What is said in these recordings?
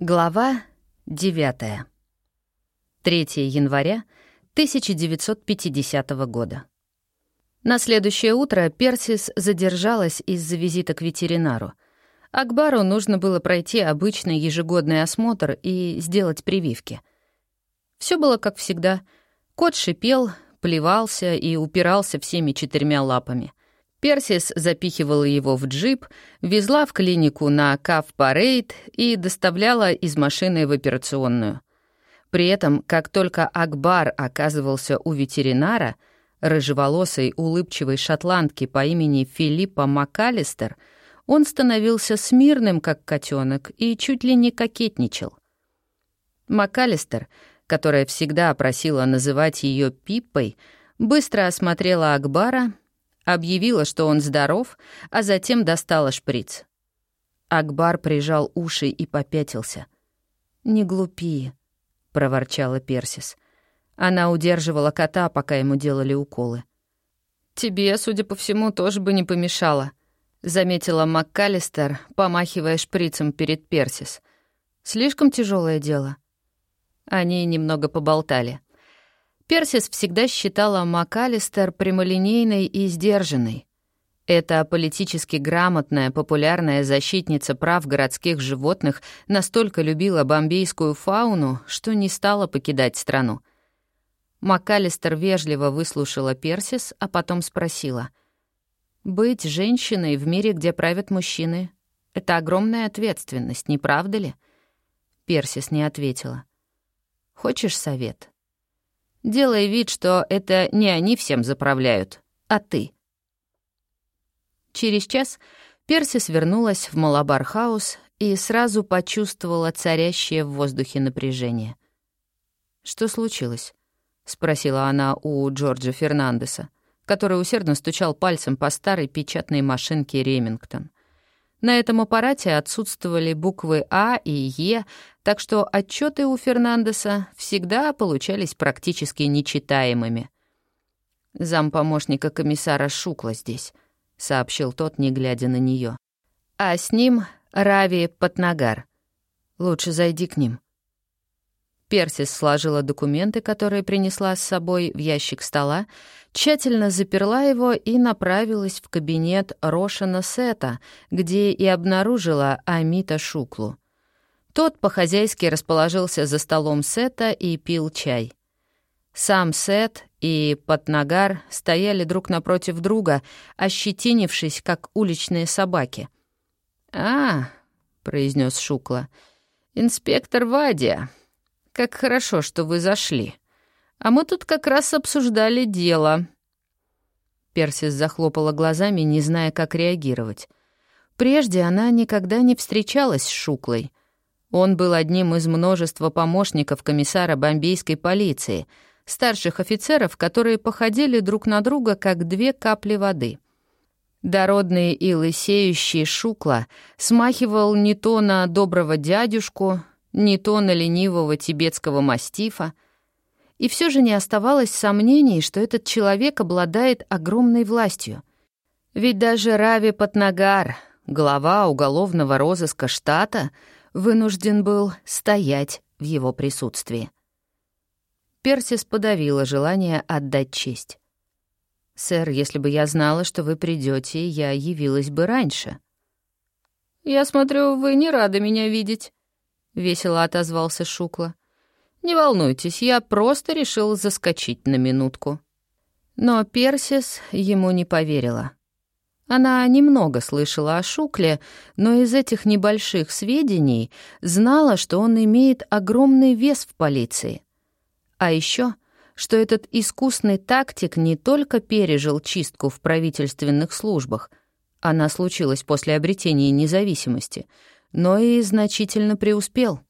Глава 9. 3 января 1950 года. На следующее утро Персис задержалась из-за визита к ветеринару. Акбару нужно было пройти обычный ежегодный осмотр и сделать прививки. Все было как всегда. Кот шипел, плевался и упирался всеми четырьмя лапами. Персис запихивала его в джип, везла в клинику на Кав-парейд и доставляла из машины в операционную. При этом, как только Акбар оказывался у ветеринара, рыжеволосой улыбчивой шотландки по имени Филиппа МакАлистер, он становился смирным, как котенок, и чуть ли не кокетничал. МакАлистер, которая всегда просила называть ее Пиппой, быстро осмотрела Акбара — объявила, что он здоров, а затем достала шприц. Акбар прижал уши и попятился. «Не глупи», — проворчала Персис. Она удерживала кота, пока ему делали уколы. «Тебе, судя по всему, тоже бы не помешало», — заметила МакКаллистер, помахивая шприцем перед Персис. «Слишком тяжелое дело». Они немного поболтали. Персис всегда считала МакАлистер прямолинейной и сдержанной. Эта политически грамотная, популярная защитница прав городских животных настолько любила бомбейскую фауну, что не стала покидать страну. МакАлистер вежливо выслушала Персис, а потом спросила. «Быть женщиной в мире, где правят мужчины, — это огромная ответственность, не правда ли?» Персис не ответила. «Хочешь совет?» Делая вид, что это не они всем заправляют, а ты. Через час Персис вернулась в Малабар-хаус и сразу почувствовала царящее в воздухе напряжение. «Что случилось?» — спросила она у Джорджа Фернандеса, который усердно стучал пальцем по старой печатной машинке «Ремингтон». На этом аппарате отсутствовали буквы А и Е, так что отчеты у Фернандеса всегда получались практически нечитаемыми. «Зампомощника комиссара Шукла здесь», — сообщил тот, не глядя на нее. «А с ним Рави Патнагар. Лучше зайди к ним». Персис сложила документы, которые принесла с собой, в ящик стола, тщательно заперла его и направилась в кабинет Рошана Сета, где и обнаружила Амита Шуклу. Тот по-хозяйски расположился за столом Сета и пил чай. Сам Сет и Патнагар стояли друг напротив друга, ощетинившись, как уличные собаки. «А, — произнес Шукла, — инспектор Вадия, как хорошо, что вы зашли. А мы тут как раз обсуждали дело». Персис захлопала глазами, не зная, как реагировать. Прежде она никогда не встречалась с Шуклой. Он был одним из множества помощников комиссара бомбейской полиции, старших офицеров, которые походили друг на друга, как две капли воды. Дородный и лысеющий Шукла смахивал не то на доброго дядюшку, не то на ленивого тибетского мастифа. И все же не оставалось сомнений, что этот человек обладает огромной властью. Ведь даже Рави Патнагар, глава уголовного розыска штата, вынужден был стоять в его присутствии. Персис подавила желание отдать честь. «Сэр, если бы я знала, что вы придете, я явилась бы раньше». «Я смотрю, вы не рады меня видеть», — весело отозвался Шукла. «Не волнуйтесь, я просто решил заскочить на минутку». Но Персис ему не поверила. Она немного слышала о Шукле, но из этих небольших сведений знала, что он имеет огромный вес в полиции. А еще, что этот искусный тактик не только пережил чистку в правительственных службах, она случилась после обретения независимости — но и значительно преуспел.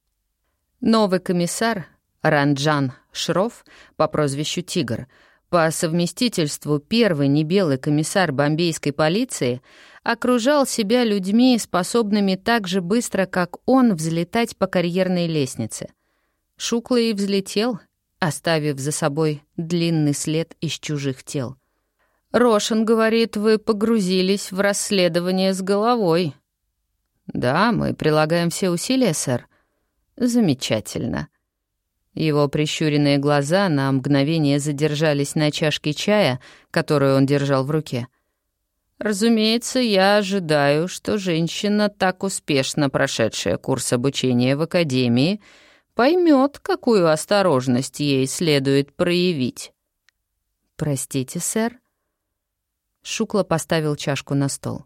Новый комиссар Ранджан Шров по прозвищу «Тигр» по совместительству первый небелый комиссар бомбейской полиции окружал себя людьми, способными так же быстро, как он, взлетать по карьерной лестнице. Шукла и взлетел, оставив за собой длинный след из чужих тел. «Рошин говорит, вы погрузились в расследование с головой», «Да, мы прилагаем все усилия, сэр», Замечательно. Его прищуренные глаза на мгновение задержались на чашке чая, которую он держал в руке. Разумеется, я ожидаю, что женщина, так успешно прошедшая курс обучения в академии, поймет, какую осторожность ей следует проявить. «Простите, сэр?» Шукла поставил чашку на стол.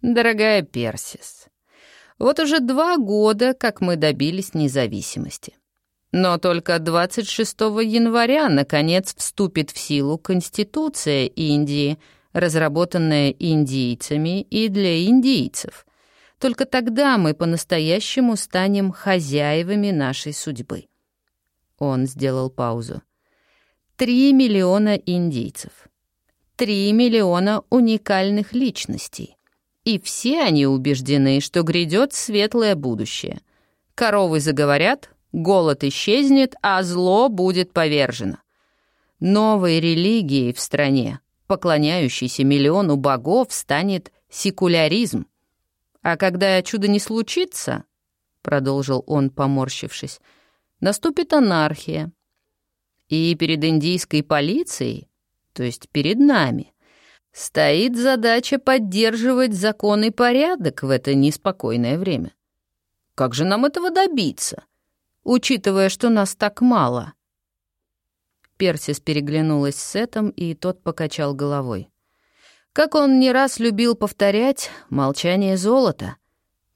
«Дорогая Персис, вот уже два года, как мы добились независимости. Но только 26 января, наконец, вступит в силу Конституция Индии, разработанная индийцами и для индийцев. Только тогда мы по-настоящему станем хозяевами нашей судьбы. Он сделал паузу. Три миллиона индийцев. Три миллиона уникальных личностей. И все они убеждены, что грядет светлое будущее. Коровы заговорят, голод исчезнет, а зло будет повержено. Новой религией в стране, поклоняющейся миллиону богов, станет секуляризм. А когда чудо не случится, — продолжил он, поморщившись, — наступит анархия. И перед индийской полицией, то есть перед нами, стоит задача поддерживать закон и порядок в это неспокойное время. Как же нам этого добиться? Учитывая, что нас так мало». Персис переглянулась с Сетом, и тот покачал головой. Как он не раз любил повторять, молчание золота,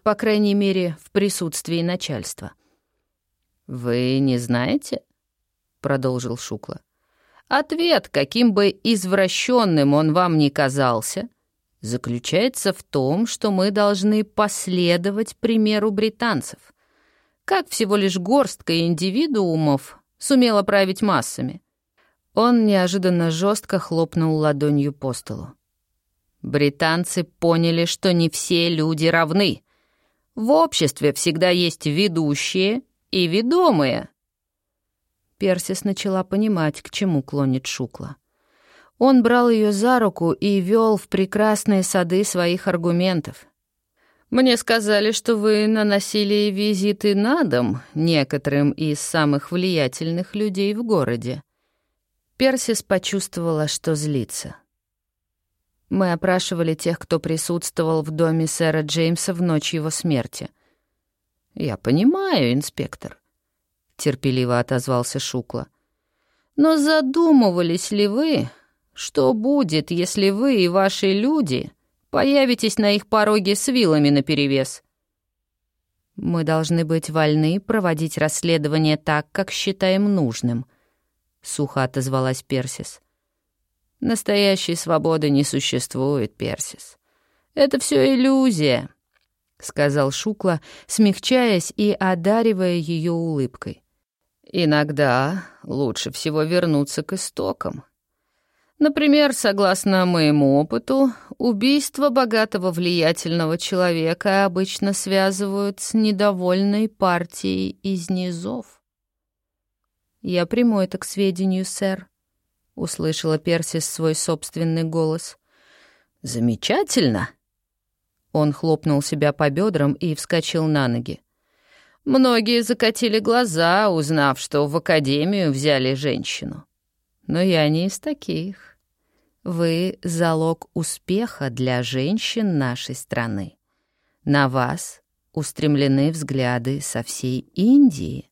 по крайней мере, в присутствии начальства. «Вы не знаете?» — продолжил Шукла. «Ответ, каким бы извращенным он вам ни казался, заключается в том, что мы должны последовать примеру британцев. Как всего лишь горстка индивидуумов сумела править массами? Он неожиданно жестко хлопнул ладонью по столу. Британцы поняли, что не все люди равны. В обществе всегда есть ведущие и ведомые. Персис начала понимать, к чему клонит Шукла. Он брал ее за руку и вел в прекрасные сады своих аргументов — мне сказали, что вы наносили визиты на дом некоторым из самых влиятельных людей в городе. Персис почувствовала, что злится. Мы опрашивали тех, кто присутствовал в доме сэра Джеймса в ночь его смерти. «Я понимаю, инспектор», — терпеливо отозвался Шукла. «Но задумывались ли вы, что будет, если вы и ваши люди появитесь на их пороге с вилами наперевес. Мы должны быть вольны проводить расследование так, как считаем нужным, — сухо отозвалась Персис. Настоящей свободы не существует, Персис. Это все иллюзия, — сказал Шукла, смягчаясь и одаривая ее улыбкой. Иногда лучше всего вернуться к истокам. Например, согласно моему опыту, убийство богатого влиятельного человека обычно связывают с недовольной партией из низов. «Я приму это к сведению, сэр», — услышала Персис свой собственный голос. «Замечательно!» Он хлопнул себя по бедрам и вскочил на ноги. Многие закатили глаза, узнав, что в академию взяли женщину. Но я не из таких. Вы — залог успеха для женщин нашей страны. На вас устремлены взгляды со всей Индии.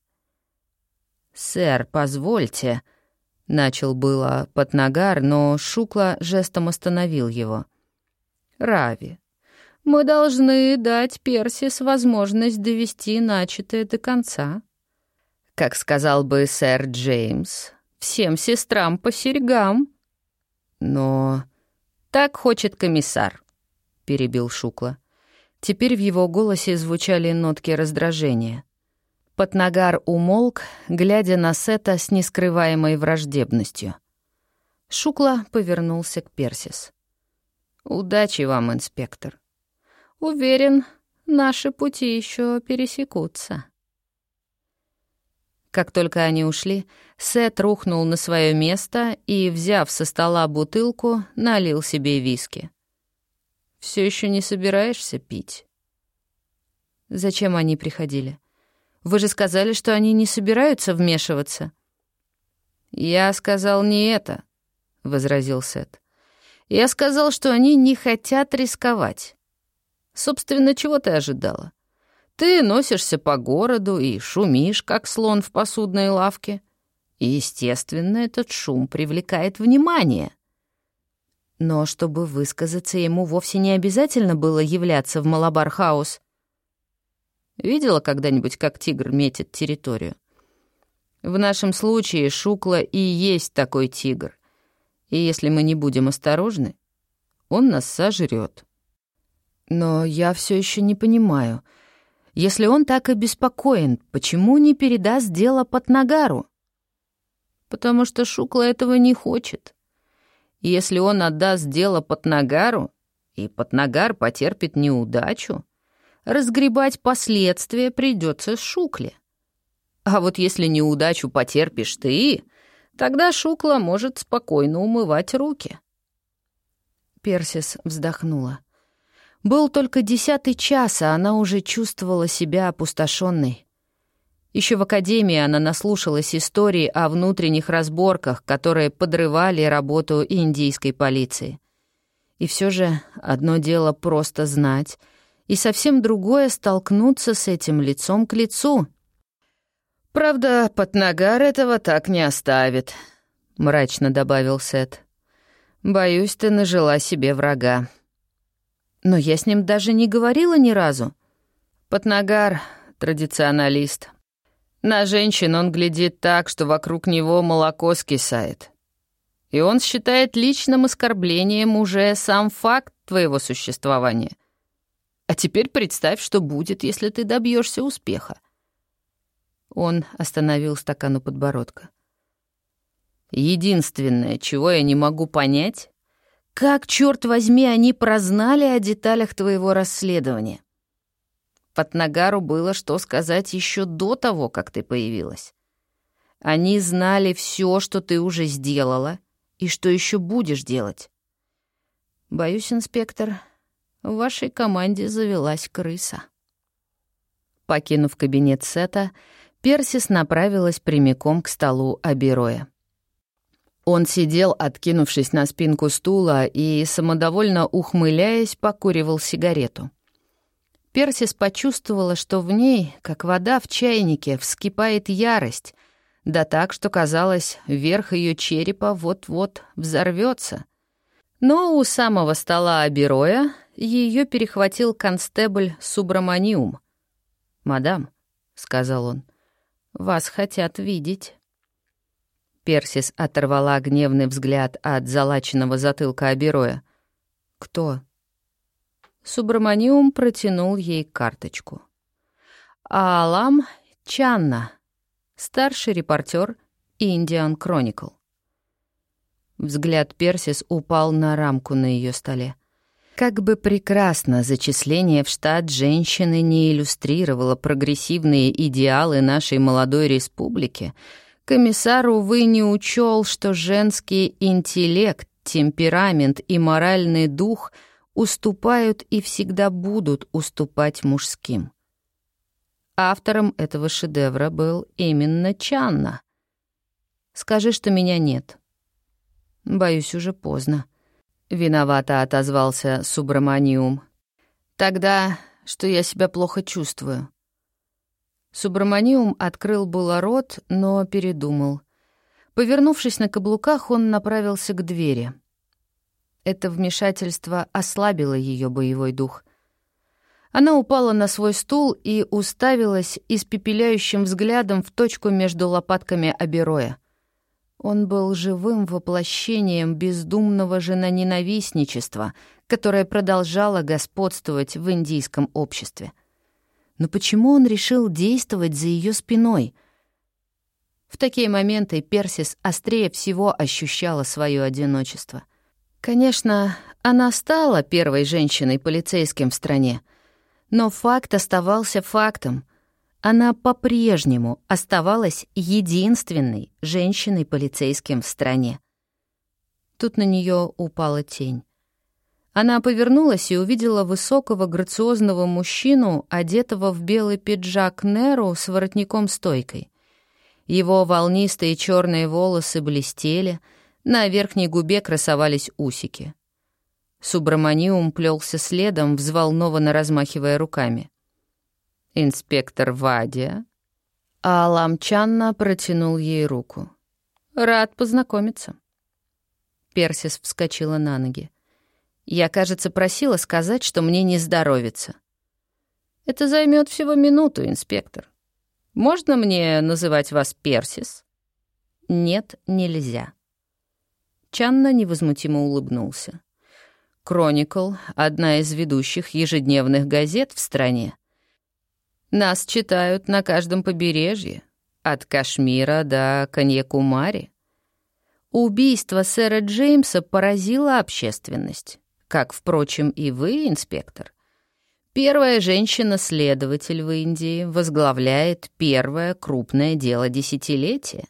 «Сэр, позвольте», — начал было Патнагар, но Шукла жестом остановил его. «Рави, мы должны дать Персис возможность довести начатое до конца. Как сказал бы сэр Джеймс, всем сестрам по серьгам. Но так хочет комиссар, перебил Шукла. Теперь в его голосе звучали нотки раздражения. Патнагар умолк, глядя на Сета с нескрываемой враждебностью. Шукла повернулся к Персис. «Удачи вам, инспектор. Уверен, наши пути еще пересекутся». Как только они ушли, Сет рухнул на свое место и, взяв со стола бутылку, налил себе виски. Все еще не собираешься пить? Зачем они приходили? Вы же сказали, что они не собираются вмешиваться». «Я сказал не это», — возразил Сет. «Я сказал, что они не хотят рисковать. Собственно, чего ты ожидала? Ты носишься по городу и шумишь, как слон в посудной лавке. Естественно, этот шум привлекает внимание». Но чтобы высказаться, ему вовсе не обязательно было являться в Малабар-хаус. Видела когда-нибудь, как тигр метит территорию? В нашем случае Шукла и есть такой тигр. И если мы не будем осторожны, он нас сожрет. Но я все еще не понимаю. Если он так обеспокоен, почему не передаст дело под Нагару? Потому что Шукла этого не хочет. Если он отдаст дело под Нагару, и под Нагар потерпит неудачу, разгребать последствия придется Шукле. А вот если неудачу потерпишь ты, тогда Шукла может спокойно умывать руки. Персис вздохнула. Был только десятый час, а она уже чувствовала себя опустошенной. Еще в академии она наслушалась истории о внутренних разборках, которые подрывали работу индийской полиции. И все же одно дело просто знать, и совсем другое — столкнуться с этим лицом к лицу. «Правда, Патнагар этого так не оставит», — мрачно добавил Сет. «Боюсь, ты нажила себе врага». «Но я с ним даже не говорила ни разу». Патнагар — традиционалист. На женщин он глядит так, что вокруг него молоко скисает. И он считает личным оскорблением уже сам факт твоего существования. А теперь представь, что будет, если ты добьешься успеха. Он остановил стакан у подбородка. Единственное, чего я не могу понять, как, черт возьми, они прознали о деталях твоего расследования. Патнагару было что сказать еще до того, как ты появилась. Они знали все, что ты уже сделала, и что еще будешь делать. Боюсь, инспектор, в вашей команде завелась крыса. Покинув кабинет Сета, Персис направилась прямиком к столу Абероя. Он сидел, откинувшись на спинку стула, и, самодовольно ухмыляясь, покуривал сигарету. Персис почувствовала, что в ней, как вода в чайнике, вскипает ярость, да так, что казалось, верх ее черепа вот-вот взорвется. Но у самого стола Абероя ее перехватил констебль Субраманиум. «Мадам», — сказал он, — «вас хотят видеть». Персис оторвала гневный взгляд от залаченного затылка Абероя. «Кто?» Субраманиум протянул ей карточку. «Алам Чанна, старший репортер Индиан Кроникл». Взгляд Персис упал на рамку на ее столе. Как бы прекрасно зачисление в штат женщины не иллюстрировало прогрессивные идеалы нашей молодой республики, комиссар, увы, не учел, что женский интеллект, темперамент и моральный дух уступают и всегда будут уступать мужским. Автором этого шедевра был именно Чанна. «Скажи, что меня нет». «Боюсь, уже поздно», Виновато отозвался Субраманиум. Тогда, что я себя плохо чувствую. Субраманиум открыл было рот, но передумал. Повернувшись на каблуках, он направился к двери. Это вмешательство ослабило ее боевой дух. Она упала на свой стул и уставилась испепеляющим взглядом в точку между лопатками Абероя. Он был живым воплощением бездумного женоненавистничества, которое продолжало господствовать в индийском обществе. Но почему он решил действовать за ее спиной? В такие моменты Персис острее всего ощущала свое одиночество. Конечно, она стала первой женщиной-полицейским в стране, но факт оставался фактом — она по-прежнему оставалась единственной женщиной-полицейским в стране. Тут на нее упала тень. Она повернулась и увидела высокого грациозного мужчину, одетого в белый пиджак Неру с воротником-стойкой. Его волнистые черные волосы блестели, на верхней губе красовались усики. Субраманиум плелся следом, взволнованно размахивая руками. «Инспектор Вадия?» А Ламчанна протянул ей руку. «Рад познакомиться». Персис вскочила на ноги. Я, кажется, просила сказать, что мне не здоровится. Это займет всего минуту, инспектор. Можно мне называть вас Персис? Нет, нельзя. Чанна невозмутимо улыбнулся. «Кроникл» — одна из ведущих ежедневных газет в стране. Нас читают на каждом побережье, от Кашмира до Каньякумари. Убийство сэра Джеймса поразило общественность как, впрочем, и вы, инспектор. Первая женщина-следователь в Индии возглавляет первое крупное дело десятилетия.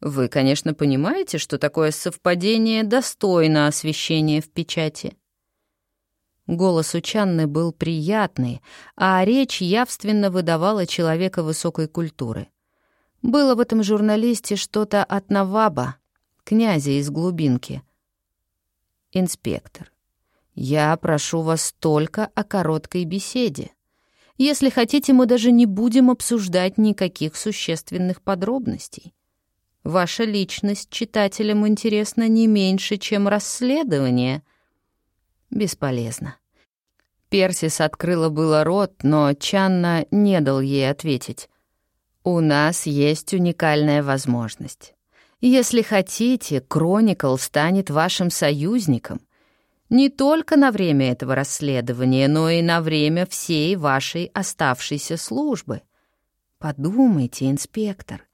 Вы, конечно, понимаете, что такое совпадение достойно освещения в печати. Голос у Чанны был приятный, а речь явственно выдавала человека высокой культуры. Было в этом журналисте что-то от Наваба, князя из глубинки. Инспектор. Я прошу вас только о короткой беседе. Если хотите, мы даже не будем обсуждать никаких существенных подробностей. Ваша личность читателям интересна не меньше, чем расследование. Бесполезно. Персис открыла было рот, но Чанна не дал ей ответить. «У нас есть уникальная возможность. Если хотите, Кроникл станет вашим союзником. Не только на время этого расследования, но и на время всей вашей оставшейся службы. Подумайте, инспектор.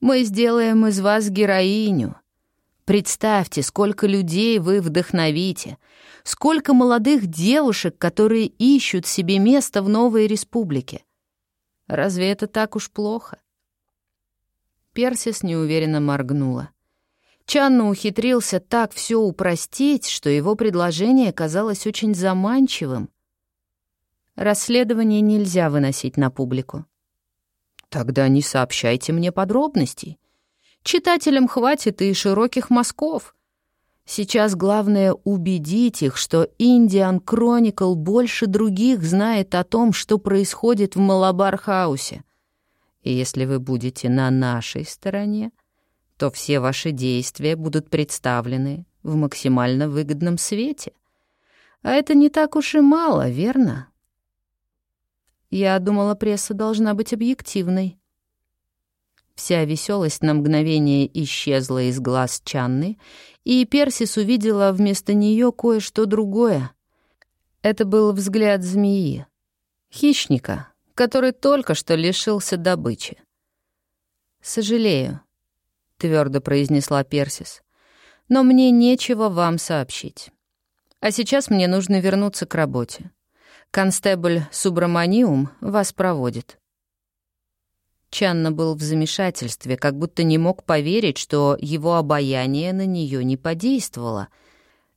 Мы сделаем из вас героиню. Представьте, сколько людей вы вдохновите, сколько молодых девушек, которые ищут себе место в новой республике. Разве это так уж плохо? Персис неуверенно моргнула. Чанна ухитрился так все упростить, что его предложение казалось очень заманчивым. Расследование нельзя выносить на публику. Тогда не сообщайте мне подробностей. Читателям хватит и широких мазков. Сейчас главное убедить их, что Индиан Кроникл больше других знает о том, что происходит в Малабар-хаусе. И если вы будете на нашей стороне, то все ваши действия будут представлены в максимально выгодном свете. А это не так уж и мало, верно? Я думала, пресса должна быть объективной. Вся веселость на мгновение исчезла из глаз Чанны, и Персис увидела вместо нее кое-что другое. Это был взгляд змеи, хищника, который только что лишился добычи. «Сожалею», твердо произнесла Персис. «Но мне нечего вам сообщить. А сейчас мне нужно вернуться к работе. Констебль Субраманиум вас проводит». Чанна был в замешательстве, как будто не мог поверить, что его обаяние на нее не подействовало.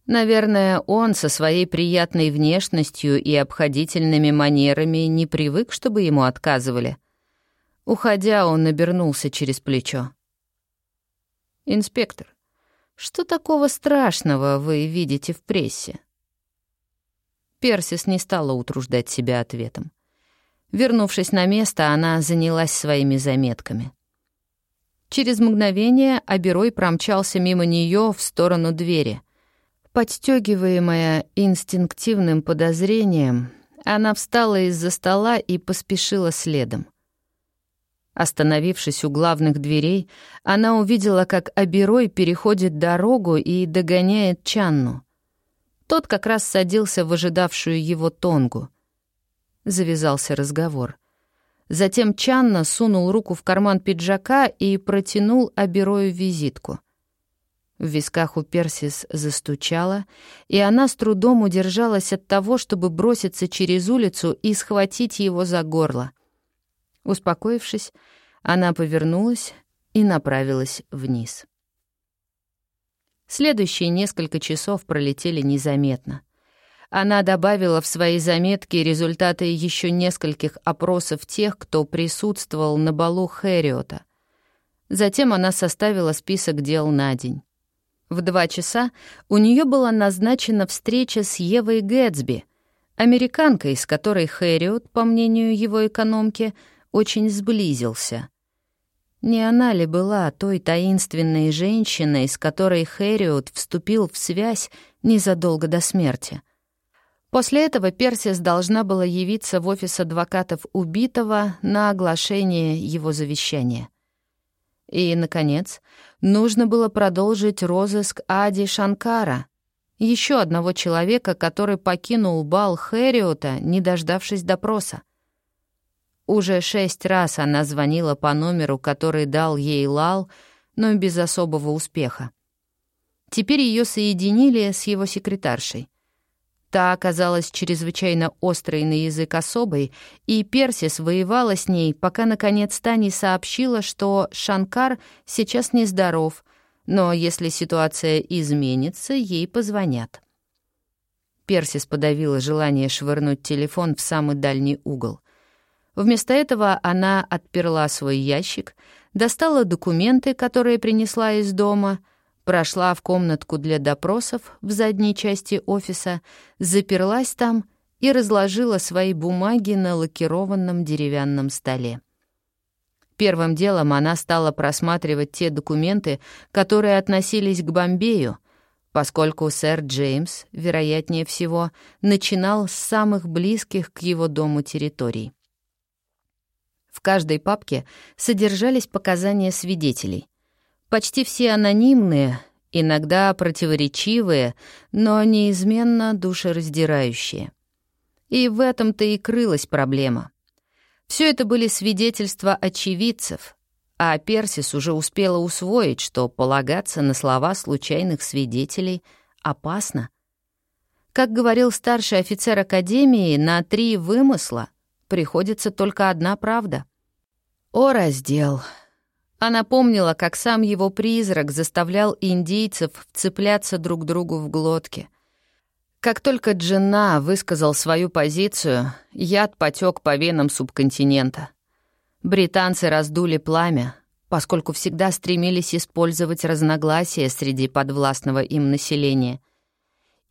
Наверное, он со своей приятной внешностью и обходительными манерами не привык, чтобы ему отказывали. Уходя, он обернулся через плечо. «Инспектор, что такого страшного вы видите в прессе?» Персис не стала утруждать себя ответом. Вернувшись на место, она занялась своими заметками. Через мгновение Аберой промчался мимо нее в сторону двери. Подстегиваемая инстинктивным подозрением, она встала из-за стола и поспешила следом. Остановившись у главных дверей, она увидела, как Аберой переходит дорогу и догоняет Чанну. Тот как раз садился в ожидавшую его тонгу. Завязался разговор. Затем Чанна сунул руку в карман пиджака и протянул Аберою визитку. В висках у Персис застучало, и она с трудом удержалась от того, чтобы броситься через улицу и схватить его за горло. Успокоившись, она повернулась и направилась вниз. Следующие несколько часов пролетели незаметно. Она добавила в свои заметки результаты еще нескольких опросов тех, кто присутствовал на балу Хэриота. Затем она составила список дел на день. В два часа у нее была назначена встреча с Евой Гэтсби, американкой, с которой Хэриот, по мнению его экономки, очень сблизился. Не она ли была той таинственной женщиной, с которой Хэриот вступил в связь незадолго до смерти? После этого Персис должна была явиться в офис адвокатов убитого на оглашение его завещания. И, наконец, нужно было продолжить розыск Ади Шанкара, еще одного человека, который покинул бал Хэриота, не дождавшись допроса. Уже шесть раз она звонила по номеру, который дал ей Лал, но без особого успеха. Теперь ее соединили с его секретаршей. Та оказалась чрезвычайно острой на язык особой, и Персис воевала с ней, пока наконец та не сообщила, что Шанкар сейчас нездоров, но если ситуация изменится, ей позвонят. Персис подавила желание швырнуть телефон в самый дальний угол. Вместо этого она отперла свой ящик, достала документы, которые принесла из дома — прошла в комнатку для допросов в задней части офиса, заперлась там и разложила свои бумаги на лакированном деревянном столе. Первым делом она стала просматривать те документы, которые относились к Бомбею, поскольку сэр Джеймс, вероятнее всего, начинал с самых близких к его дому территорий. В каждой папке содержались показания свидетелей — Почти все анонимные, иногда противоречивые, но неизменно душераздирающие. И в этом-то и крылась проблема. Все это были свидетельства очевидцев, а Персис уже успела усвоить, что полагаться на слова случайных свидетелей опасно. Как говорил старший офицер Академии, на три вымысла приходится только одна правда. О, раздел! Она помнила, как сам его призрак заставлял индейцев вцепляться друг другу в глотки. Как только Джина высказал свою позицию, яд потек по венам субконтинента. Британцы раздули пламя, поскольку всегда стремились использовать разногласия среди подвластного им населения.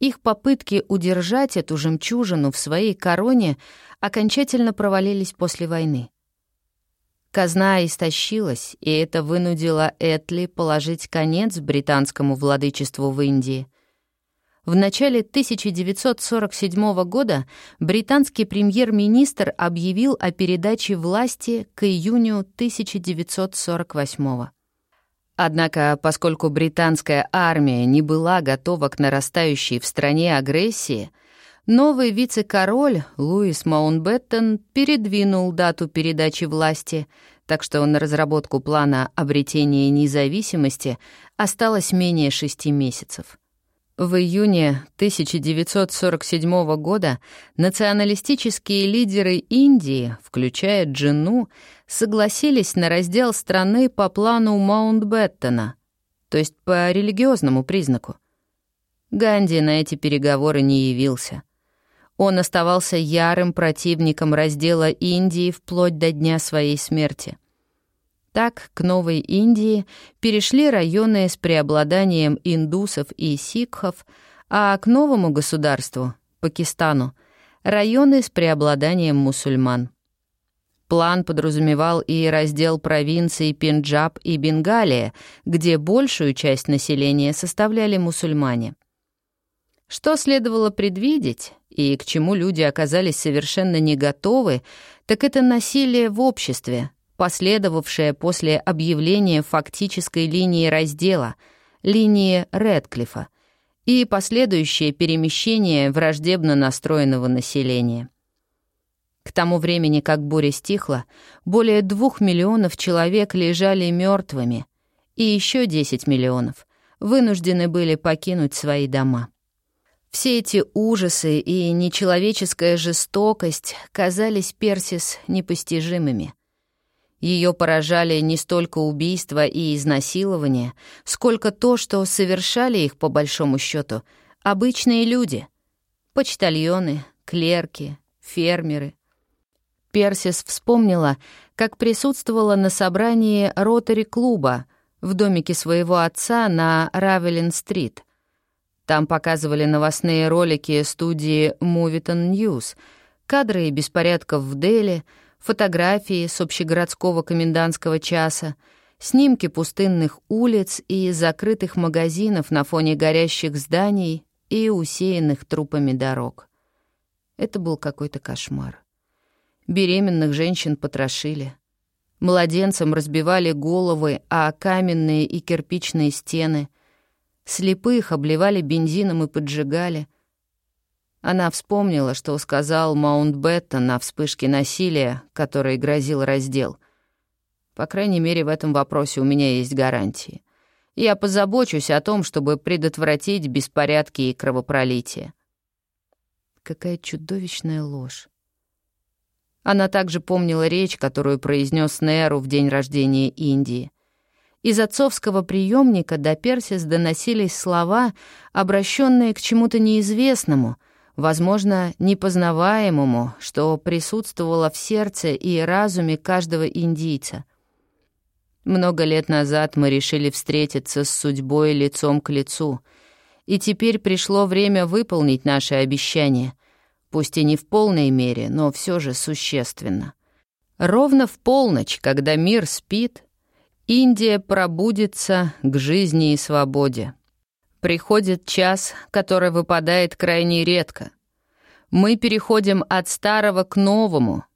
Их попытки удержать эту жемчужину в своей короне окончательно провалились после войны. Казна истощилась, и это вынудило Этли положить конец британскому владычеству в Индии. В начале 1947 года британский премьер-министр объявил о передаче власти к июню 1948 Однако, поскольку британская армия не была готова к нарастающей в стране агрессии, новый вице-король Луис Маунтбеттен передвинул дату передачи власти, так что на разработку плана обретения независимости осталось менее шести месяцев. В июне 1947 года националистические лидеры Индии, включая Джину, согласились на раздел страны по плану Маунтбеттена, то есть по религиозному признаку. Ганди на эти переговоры не явился — он оставался ярым противником раздела Индии вплоть до дня своей смерти. Так к Новой Индии перешли районы с преобладанием индусов и сикхов, а к новому государству, Пакистану, районы с преобладанием мусульман. План подразумевал и раздел провинций Пенджаб и Бенгалия, где большую часть населения составляли мусульмане. Что следовало предвидеть, и к чему люди оказались совершенно не готовы, так это насилие в обществе, последовавшее после объявления фактической линии раздела, линии Редклифа, и последующее перемещение враждебно настроенного населения. К тому времени, как буря стихла, более двух миллионов человек лежали мертвыми, и еще 10 миллионов вынуждены были покинуть свои дома. Все эти ужасы и нечеловеческая жестокость казались Персис непостижимыми. Ее поражали не столько убийства и изнасилования, сколько то, что совершали их, по большому счету, обычные люди. Почтальоны, клерки, фермеры. Персис вспомнила, как присутствовала на собрании ротари-клуба в домике своего отца на Равелин-стрит. Там показывали новостные ролики студии Moviton News, кадры беспорядков в Дели, фотографии с общегородского комендантского часа, снимки пустынных улиц и закрытых магазинов на фоне горящих зданий и усеянных трупами дорог. Это был какой-то кошмар. Беременных женщин потрошили. Младенцам разбивали головы, а каменные и кирпичные стены. Слепых обливали бензином и поджигали. Она вспомнила, что сказал Маунтбеттон на вспышке насилия, которой грозил раздел. По крайней мере, в этом вопросе у меня есть гарантии. Я позабочусь о том, чтобы предотвратить беспорядки и кровопролитие. Какая чудовищная ложь. Она также помнила речь, которую произнес Неру в день рождения Индии. Из отцовского приемника до Персис доносились слова, обращенные к чему-то неизвестному, возможно, непознаваемому, что присутствовало в сердце и разуме каждого индийца. Много лет назад мы решили встретиться с судьбой лицом к лицу, и теперь пришло время выполнить наши обещания — пусть и не в полной мере, но все же существенно. Ровно в полночь, когда мир спит, Индия пробудится к жизни и свободе. Приходит час, который выпадает крайне редко. Мы переходим от старого к новому.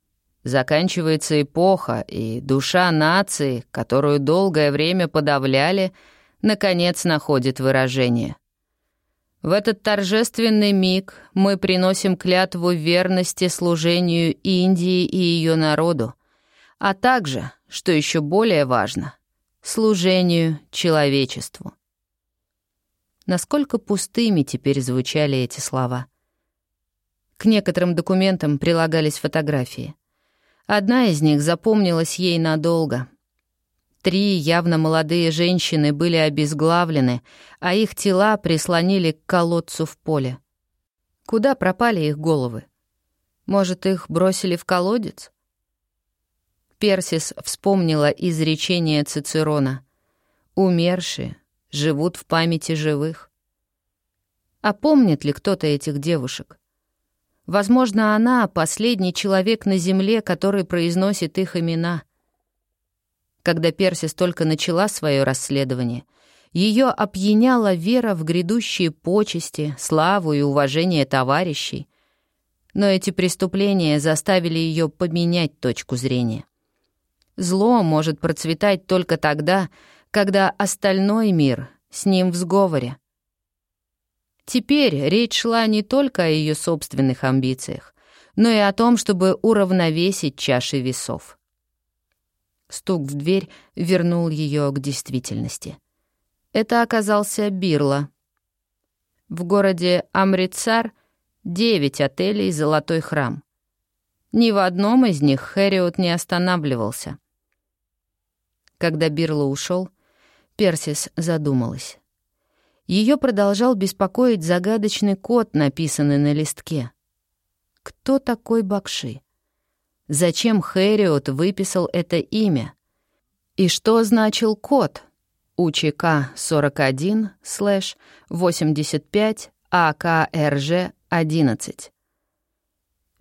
Заканчивается эпоха, и душа нации, которую долгое время подавляли, наконец находит выражение — в этот торжественный миг мы приносим клятву верности служению Индии и ее народу, а также, что еще более важно, служению человечеству. Насколько пустыми теперь звучали эти слова. К некоторым документам прилагались фотографии. Одна из них запомнилась ей надолго — Три явно молодые женщины были обезглавлены, а их тела прислонили к колодцу в поле. Куда пропали их головы? Может, их бросили в колодец? Персис вспомнила изречение Цицерона. «Умершие живут в памяти живых». А помнит ли кто-то этих девушек? Возможно, она — последний человек на земле, который произносит их имена — когда Персис только начала свое расследование, ее опьяняла вера в грядущие почести, славу и уважение товарищей. Но эти преступления заставили ее поменять точку зрения. Зло может процветать только тогда, когда остальной мир с ним в сговоре. Теперь речь шла не только о ее собственных амбициях, но и о том, чтобы уравновесить чаши весов. Стук в дверь вернул ее к действительности. Это оказался Бирла. В городе Амрицар девять отелей «Золотой храм». Ни в одном из них Хэриот не останавливался. Когда Бирла ушел, Персис задумалась. Ее продолжал беспокоить загадочный код, написанный на листке. Кто такой Бакши? Зачем Хэриот выписал это имя? И что значил код УЧК 41 слэш 85 АКРЖ 11?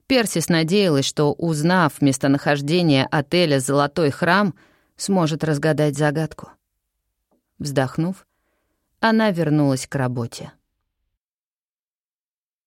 Персис надеялась, что, узнав местонахождение отеля «Золотой храм», сможет разгадать загадку. Вздохнув, она вернулась к работе.